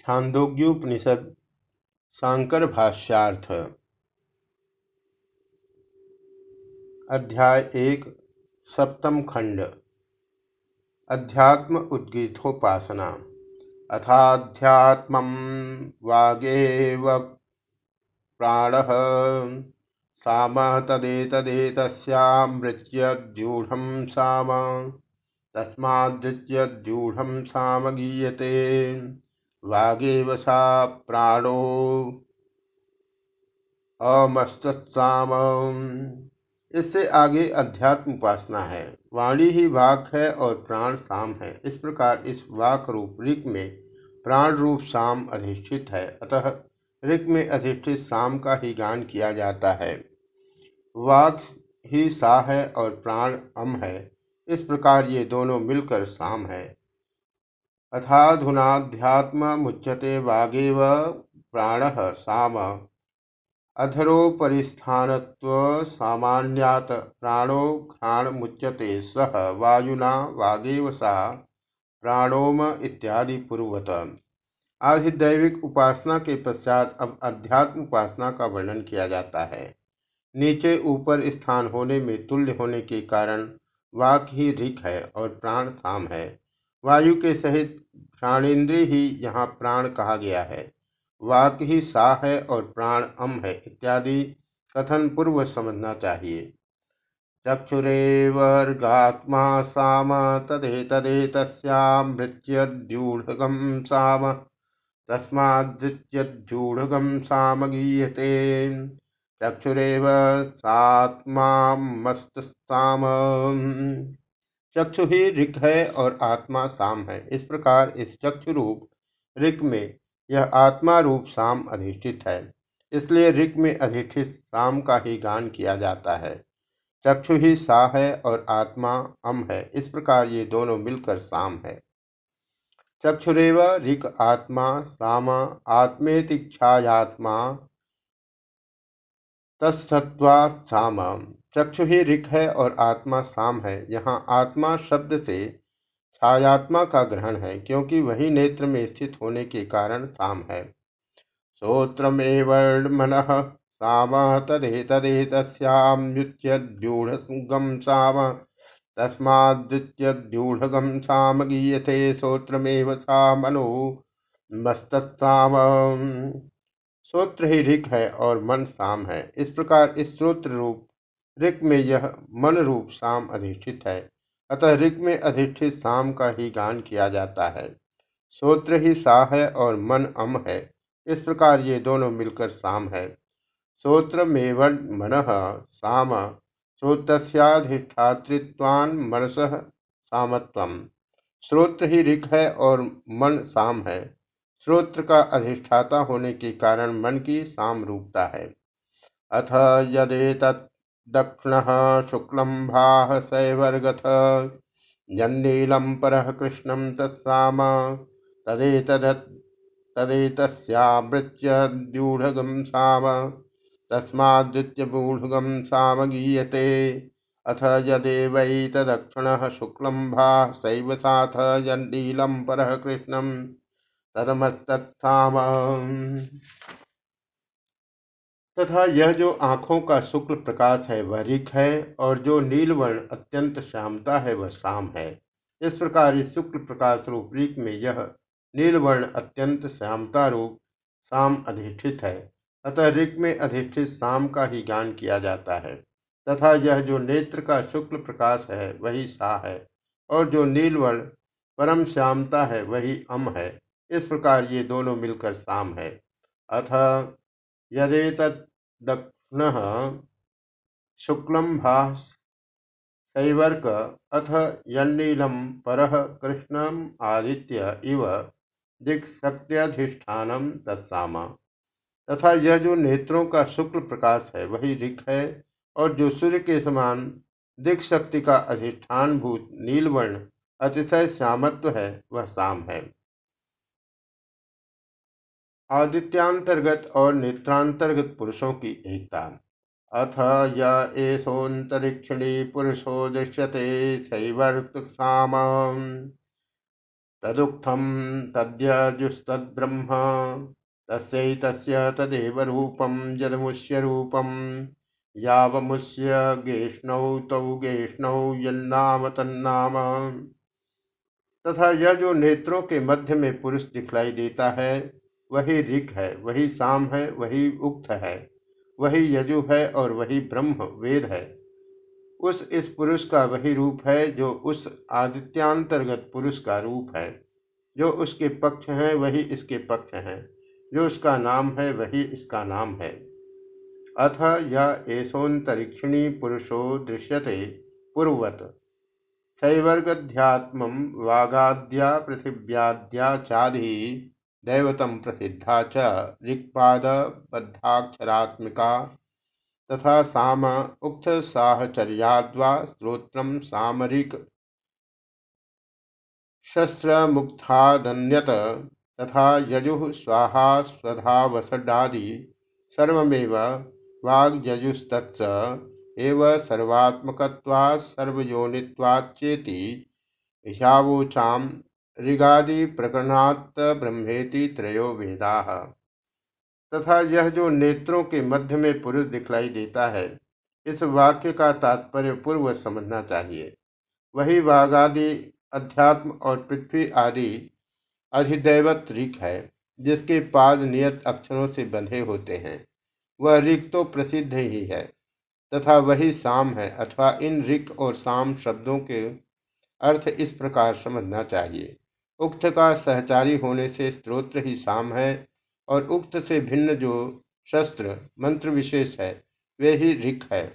छांदोग्योपनिषद शांकर भाष्यार्थ। अध्याय एक, सप्तम खंड। अध्यात्म उद्गीतोपासना। अथाध्यात्म वागेव प्राण। साम तदेतदेतस्यामृत्यद्यूढ़ साम। तस्मादृत्यद्यूढ़ साम गीयते। वागेव सा प्राणो अमस्तम इससे आगे अध्यात्म उपासना है। वाणी ही वाक है और प्राण साम है। इस प्रकार इस वाक रूप ऋक में प्राण रूप साम अधिष्ठित है। अतः ऋक में अधिष्ठित साम का ही गान किया जाता है। वाक ही सा है और प्राण अम है। इस प्रकार ये दोनों मिलकर साम है। मुच्यते वागेव प्राण साम। अधरोपरिस्थानत्वसामान्यात् प्राणो मुच्यते सह वायुना वागेव सा, प्राणोम इत्यादि पूर्वत। आधिदैविक उपासना के पश्चात अब अध्यात्म उपासना का वर्णन किया जाता है। नीचे ऊपर स्थान होने में तुल्य होने के कारण वाक ही ऋख है और प्राण साम है। वायु के सहित प्राणेन्द्रिय ही यहाँ प्राण कहा गया है। वाक ही सा है और प्राण अम है इत्यादि कथन पूर्व समझना चाहिए। चक्षुरेवर्गात्मा साम तदे तदेतदेतस्यामृत्यूढ़गम साम तस्मादृत्यूढ़गम साम गीयते। चक्षुरेव सात्मा मस्तस्ताम चक्षु ही ऋक है और आत्मा साम है। इस प्रकार इस चक्षु रूप ऋक में यह आत्मा रूप साम अधिष्ठित है। इसलिए ऋक में अधिष्ठित साम का ही गान किया जाता है। चक्षु ही सा है और आत्मा अम है। इस प्रकार ये दोनों मिलकर साम है। चक्षुरेव ऋक आत्मा साम आत्मेतिक्षायात्मा तत्सत्वा साम चक्षु ही ऋख है और आत्मा साम है। यहाँ आत्मा शब्द से छायात्मा का ग्रहण है, क्योंकि वही नेत्र में स्थित होने के कारण साम है। श्रोत्रमेवर्ण साम तदेतदेतस्याम्युच्यद्यूढ़गम साम तस्माद्युच्यद्यूढ़गम साम गीयते श्रोत्रमेव सा मनो मस्तत्साम। श्रोत्र ही ऋख है और मन साम है। इस प्रकार इस श्रोत्र रूप ऋक में यह मन रूप साम अधिष्ठित है। अतः ऋक में अधिष्ठित साम का ही गान किया जाता है। श्रोत्र ही सा है और मन अम है। इस प्रकार ये दोनों मिलकर साम है। श्रोत्र मन साम श्रोत्राधिष्ठातृत्वान मनस सामत्व श्रोत्र ही ऋख है और मन साम है। श्रोत्र का अधिष्ठाता होने के कारण मन की साम रूपता है। अथ यदेत दक्षिण शुक्ल भाः सैवर्गथ। यन्नीलं परः कृष्णं तत्साम। तदेतस्यामृत्यद्यूढगं साम। तस्माद्वित्यबूढुगं साम गीयते। अथ यदेवैतदक्षिणः शुक्लं भाः सैव साथ यन्नीलं परः कृष्णं। तदमस्तत्साम। तथा यह जो आँखों का शुक्ल प्रकाश है, वह रिक है और जो नीलवर्ण अत्यंत श्यामता है, वह शाम है। इस प्रकार इस शुक्ल प्रकाश रूप रिक में यह नीलवर्ण अत्यंत श्यामता रूप शाम अधिष्ठित है। अतः ऋक में अधिष्ठित शाम का ही ज्ञान किया जाता है। तथा यह जो नेत्र का शुक्ल प्रकाश है, वही सा है और जो नीलवर्ण परम श्यामता है, वही अम है। इस प्रकार ये दोनों मिलकर शाम है। अथ यदेतत् दक्षिणः शुक्लं भास्वर्क अथ यन्नीलं परः कृष्णमादित्य इव दिक्शक्त्यधिष्ठानं तत्सामा तथा यह जो नेत्रों का शुक्ल प्रकाश है, वही ऋख है, और जो सूर्य के समान दिक् शक्ति का अधिष्ठान भूत नीलवर्ण अतिशय श्यामत्व है, वह शाम है। आदित्यांतर्गत और नेत्रांतर्गत पुरुषों की एकता। अथ य एषोऽन्तरिक्षिणी पुरुषो दृश्यते शैवर्तसाम तदुक्थं तद्यजुस्तद्ब्रह्म तस्यैतस्य तदेव रूपं यदमुष्यरूपं, यावमुष्य गेष्णौ तौ गेष्णौ यन्नाम तन्नाम। तथा यह जो नेत्रों के मध्य में पुरुष दिखलाई देता है। वही ऋक है, वही साम है, वही उक्त है, वही यजु है और वही ब्रह्म वेद है। उस इस पुरुष का वही रूप है जो उस आदित्यांतर्गत पुरुष का रूप है। जो उसके पक्ष है, वही इसके पक्ष है। जो उसका नाम है, वही इसका नाम है। अथ या एसोन्तरिक्षिणी पुरुषो दृश्यते पूर्ववत सैवर्गध्यात्मं वागाद्या पृथिव्याद्या चाधि दैवतं प्रसिद्धा च ऋक्पादबद्धाक्षरात्मिका तथा साम उक्त साहचर्याद्वा स्त्रोत्रम सामरिक शस्त्रमुक्थादन्यत तथा यजुः स्वाहा स्वधावसडादि सर्वमेव वाग्यजुस्तत्स एव सर्वात्मकत्वात् सर्वयोनित्वाच्चेति ह्यावोचाम ऋगादि प्रकरणात् ब्रह्मेति त्रयो वेदाः। तथा यह जो नेत्रों के मध्य में पुरुष दिखलाई देता है, इस वाक्य का तात्पर्य पूर्व समझना चाहिए। वही वाघ आदि अध्यात्म और पृथ्वी आदि अधिदैवत ऋख है, जिसके पाद नियत अक्षरों से बंधे होते हैं। वह ऋख तो प्रसिद्ध ही है, तथा वही साम है, अथवा इन ऋख और साम शब्दों के अर्थ इस प्रकार समझना चाहिए। उक्त का सहचारी होने से स्त्रोत्र ही साम है और उक्त से भिन्न जो शस्त्र, मंत्र विशेष है, वे ही ऋख है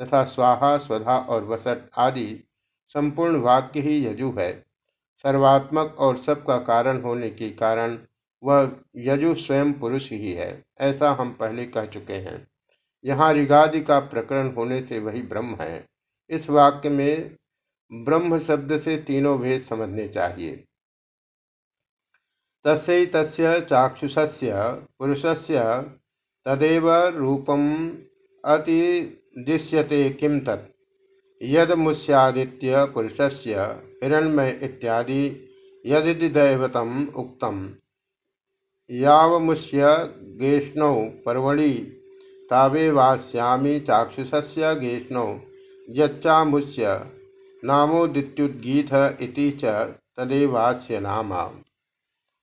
तथा स्वाहा, स्वधा और वसट आदि संपूर्ण वाक्य ही यजु है। सर्वात्मक और सबका कारण होने के कारण वह यजु स्वयं पुरुष ही है, ऐसा हम पहले कह चुके हैं। यहाँ ऋगादि का प्रकरण होने से वही ब्रह्म है। इस वाक्य में ब्रह्म शब्द से तीनों भेद समझने चाहिए। तस्यैतस्य चाक्षुषस्य पुरुषस्य तदेव रूपम् अतिदिश्यते किं तत्? यदमुष्यादित्य पुरुषस्य हिरण्मय इत्यादि यदिदैवतम् उक्तम्। यावमुष्य गेष्णौ पर्वणि तावेवास्यामि चाक्षुषस्य गेष्णौ यच्चामुष्य नामोदित्युद्गीत इति च तदेवास्य नाम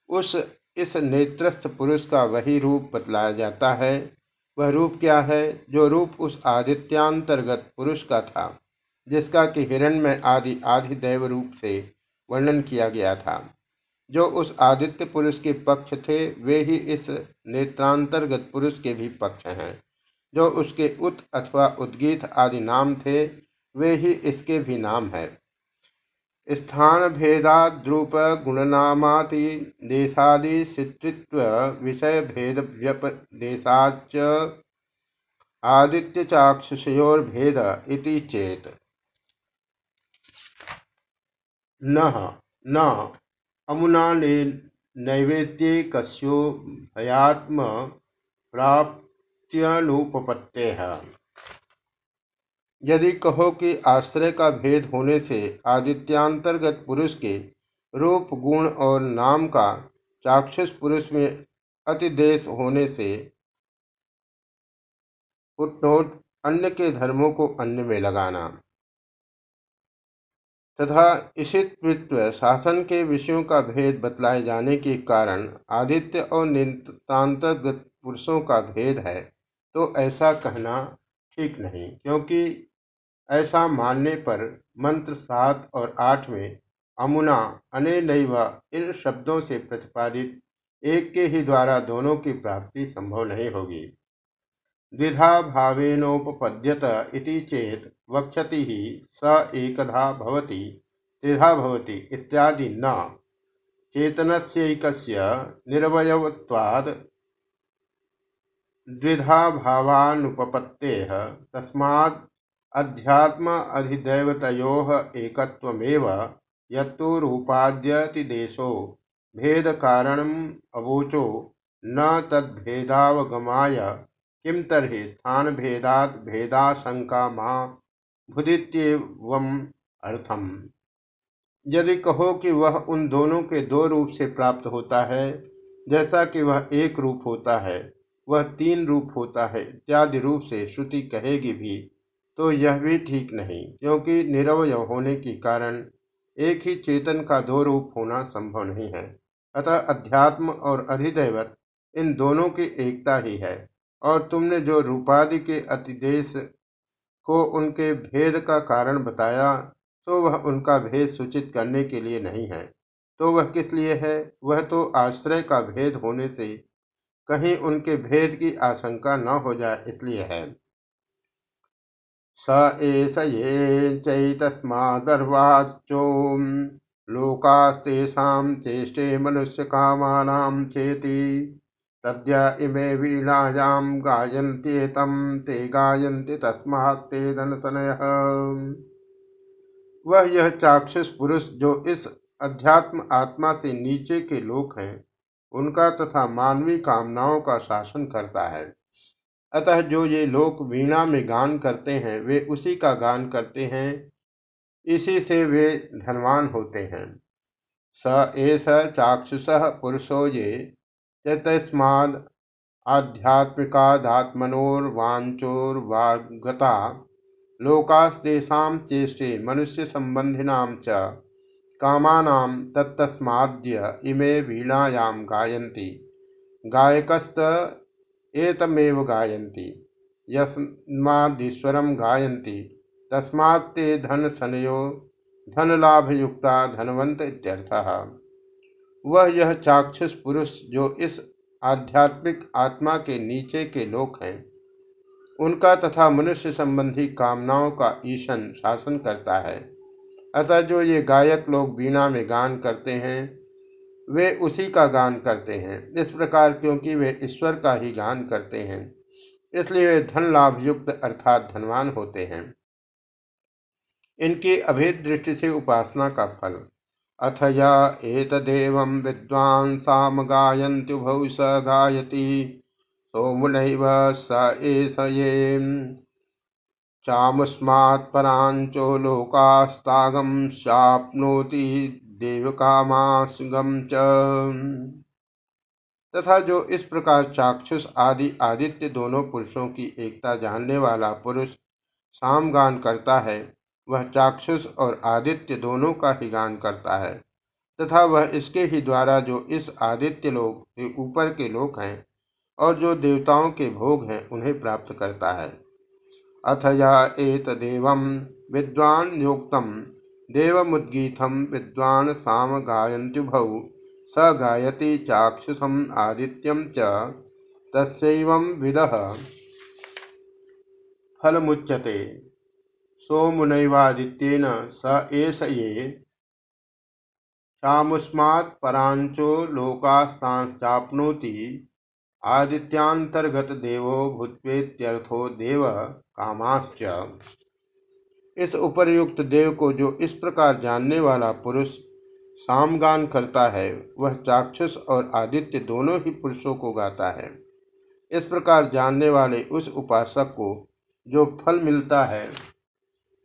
उस, इस नेत्रस्थ पुरुष का वही रूप बतलाया जाता है। वह रूप क्या है? जो रूप उस आदित्यांतर्गत पुरुष का था, जिसका कि हिरण में आदि आदि देव रूप से वर्णन किया गया था। जो उस आदित्य पुरुष के पक्ष थे, वे ही इस नेत्रांतर्गत पुरुष के भी पक्ष हैं। जो उसके उत अथवा उद्गीत आदि नाम थे वे ही इसके भी नाम हैं। स्थान भेदाद्रूप गुणनामाति देशादिशितृत्व विषय भेद व्यपदेशाच आदित्य चाक्षुषयोर्भेद इति चेत। न न, अमुना नैवेद्ये कस्यो भयात्म प्राप्त्यनुपपत्तेः। यदि कहो कि आश्रय का भेद होने से आदित्यांतर्गत पुरुष के रूप, गुण और नाम का चाक्षुष पुरुष में अतिदेश होने से फुटनोट अन्य के धर्मों को अन्य में लगाना। तथा ईशित्व शासन के विषयों का भेद बतलाए जाने के कारण आदित्य और नितांतर्गत पुरुषों का भेद है तो ऐसा कहना ठीक नहीं, क्योंकि ऐसा मानने पर मंत्र सात और आठ में, अमुना, अनेनैव, इन शब्दों से प्रतिपादित, एक के ही द्वारा दोनों की प्राप्ति संभव नहीं होगी। द्विधा भावेनोपपद्यत इति चेत, वक्षति ही स एकधा भवति, त्रिधा भवति इत्यादि न। चेतनस्यैकस्य निर्वयवत्वाद द्विधा भावानुपपत्तेः, तस्माद् अध्यात्म अधिदैवतयोः एकत्वमेव रूपाद्यतिदेशो। भेदकारणम् अवोचो। न तद्भेदावगमाय। किं तर्हि स्थानभेदात् भेदाशंका मा भुदित्येवम् अर्थम्। यदि कहो कि वह उन दोनों के दो रूप से प्राप्त होता है, जैसा कि वह एक रूप होता है, वह तीन रूप होता है, इत्यादि रूप से श्रुति कहेगी भी। तो यह भी ठीक नहीं, क्योंकि निरवय होने के कारण एक ही चेतन का दो रूप होना संभव नहीं है। अतः अध्यात्म और अधिदैवत इन दोनों की एकता ही है, और तुमने जो रूपादि के अतिदेश को उनके भेद का कारण बताया तो वह उनका भेद सूचित करने के लिए नहीं है। तो वह किस लिए है? वह तो आश्रय का भेद होने से कहीं उनके भेद की आशंका न हो जाए इसलिए है। स एष ये चैतस्मादर्वाच्चो। लोकास्तेषां चेष्टे मनुष्यकामानां चेति। तद्य इमे वीणायां गायन्त्येतं ते गायन्ति तस्मात् ते वह यह चाक्षुष पुरुष जो इस अध्यात्म आत्मा से नीचे के लोक हैं, उनका तथा मानवी कामनाओं का शासन करता है। अतः जो ये लोक वीणा में गान करते हैं, वे उसी का गान करते हैं। इसी से वे धनवान होते हैं। स एष चाक्षुष पुरुषो ये चतस्माद आध्यात्मिकादात्मनोर्वांचोर्वागता लोकास्तेषां चेष्टे मनुष्य संबंधिनां च कामानां तत्तस्माद्य इमे वीणायां गायन्ति। गायकस्त एतमेव गायन्ति। यस्मादीश्वरं गायन्ति। तस्मात् ते धनसनयो, धनलाभयुक्ता धनवंत इत्यर्थः। वह यह चाक्षुष पुरुष जो इस आध्यात्मिक आत्मा के नीचे के लोक हैं, उनका तथा मनुष्य संबंधी कामनाओं का ईशन शासन करता है। अतः जो ये गायक लोग बीणा में गान करते हैं वे उसी का गान करते हैं। इस प्रकार क्योंकि वे ईश्वर का ही गान करते हैं, इसलिए वे धन लाभ युक्त अर्थात धनवान होते हैं। इनकी अभेद दृष्टि से उपासना का फल। अथ या एतदेवं विद्वान् साम गायन्त्युभौ स गायति, सोमुनैव स एष ये। चामुस्मात्पराञ्चो लोकास्तागं शाप्नोति देवकामासगम च। तथा जो इस प्रकार चाक्षुष आदि आदित्य दोनों पुरुषों की एकता जानने वाला पुरुष साम गान करता है, वह चाक्षुष और आदित्य दोनों का ही गान करता है। तथा वह इसके ही द्वारा जो इस आदित्य लोक के ऊपर के लोक हैं और जो देवताओं के भोग हैं, उन्हें प्राप्त करता है। अथ या एतदेवं विद्वान् योक्तं देवमुद्गीतं विद्वान् साम गायन्त्युभौ स गायति चाक्षुषम् आदित्यं च तस्यैवं विदः। फलमुच्यते। सोमुनैवादित्येन स एष ये। चामुस्मात् परांचो लोकास्तांश्चाप्नोति। आदित्यांतर्गत देवो भूत्वेत्यर्थो देव कामाश्च इस उपर्युक्त देव को जो इस प्रकार जानने वाला पुरुष सामगान करता है, वह चाक्षुष और आदित्य दोनों ही पुरुषों को गाता है। इस प्रकार जानने वाले उस उपासक को जो फल मिलता है,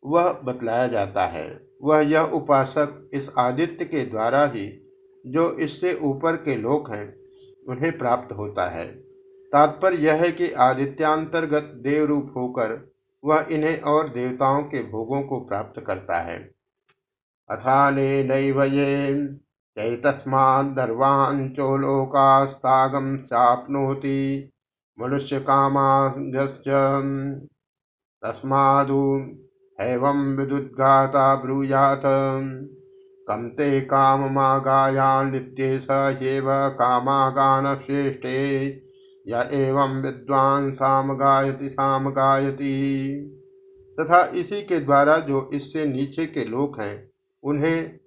वह बतलाया जाता है। वह यह उपासक इस आदित्य के द्वारा ही जो इससे ऊपर के लोक हैं, उन्हें प्राप्त होता है। तात्पर्य यह है कि आदित्यांतर्गत देव रूप होकर वह इन्हें और देवताओं के भोगों को प्राप्त करता है। अथाने नैव ये चैतस्मादर्वांचो लोकास्तागम चाप्नोति मनुष्य कामागश्च तस्मादु एवं विदुद्गाता ब्रूयात। कम ते काममागायान्नित्येष ह्येव कामागानश्रेष्ठे। य एवं विद्वान साम गायति साम गायति तथा इसी के द्वारा जो इससे नीचे के लोक हैं, उन्हें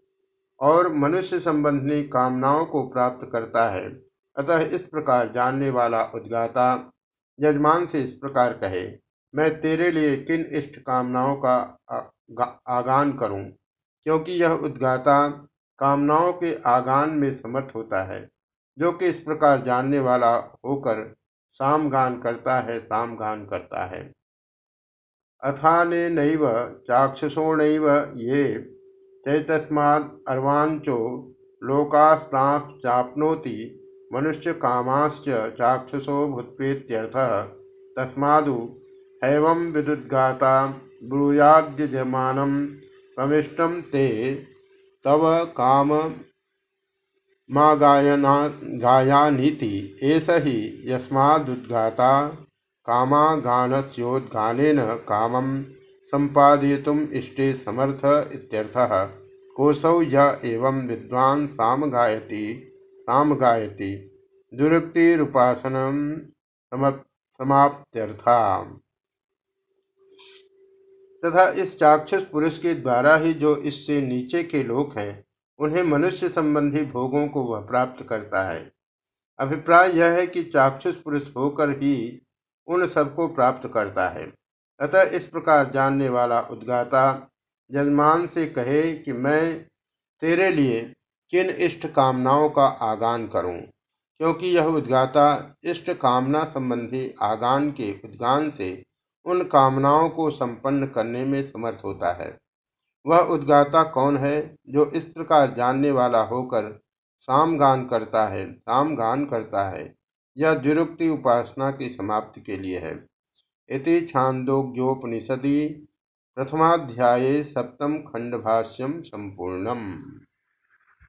और मनुष्य संबंधी कामनाओं को प्राप्त करता है। अतः इस प्रकार जानने वाला उद्गाता, यजमान से इस प्रकार कहे, मैं तेरे लिए किन इष्ट कामनाओं का आगान करूँ? क्योंकि यह उद्गाता कामनाओं के आगान में समर्थ होता है। जो कि इस प्रकार जानने वाला होकर सामगान करता है, सामगान करता है। अथाने नैव चाक्षुषोणैव ये चैतस्माद् अर्वाञ्चो लोकास्तांश्चाप्नोति मनुष्यकामाश्च चाक्षुषो भूत्वेत्यर्थः। तस्मादु हैवं विदुद्गाता ब्रूयाद्यजमानं त्वमिष्टं ते तव काम गायानीति, एष हि यस्मादुद्गाता कामागानस्योद्गानेन कामं सम्पादयितुम् इष्टे समर्थ इत्यर्थः। कोऽसौ य एवं गायति, साम गायति। दुरुक्तिरुपासनं समाप्त्यर्था तथा इस चाक्षुष पुरुष के द्वारा ही जो इससे नीचे के लोक हैं उन्हें मनुष्य संबंधी भोगों को वह प्राप्त करता है। अभिप्राय यह है कि चाक्षुष पुरुष होकर ही उन सबको प्राप्त करता है। अतः इस प्रकार जानने वाला उद्गाता यजमान से कहे कि मैं तेरे लिए किन इष्ट कामनाओं का आगान करूँ, क्योंकि यह उद्गाता इष्ट कामना संबंधी आगान के उद्गान से उन कामनाओं को संपन्न करने में समर्थ होता है। वह उद्गाता कौन है जो इस प्रकार जानने वाला होकर सामगान करता है सामगान करता है? यह द्विरुक्ति उपासना की समाप्ति के लिए है। इति छांदोग्योपनिषदि प्रथमाध्याये सप्तम खंडभाष्यम संपूर्णम।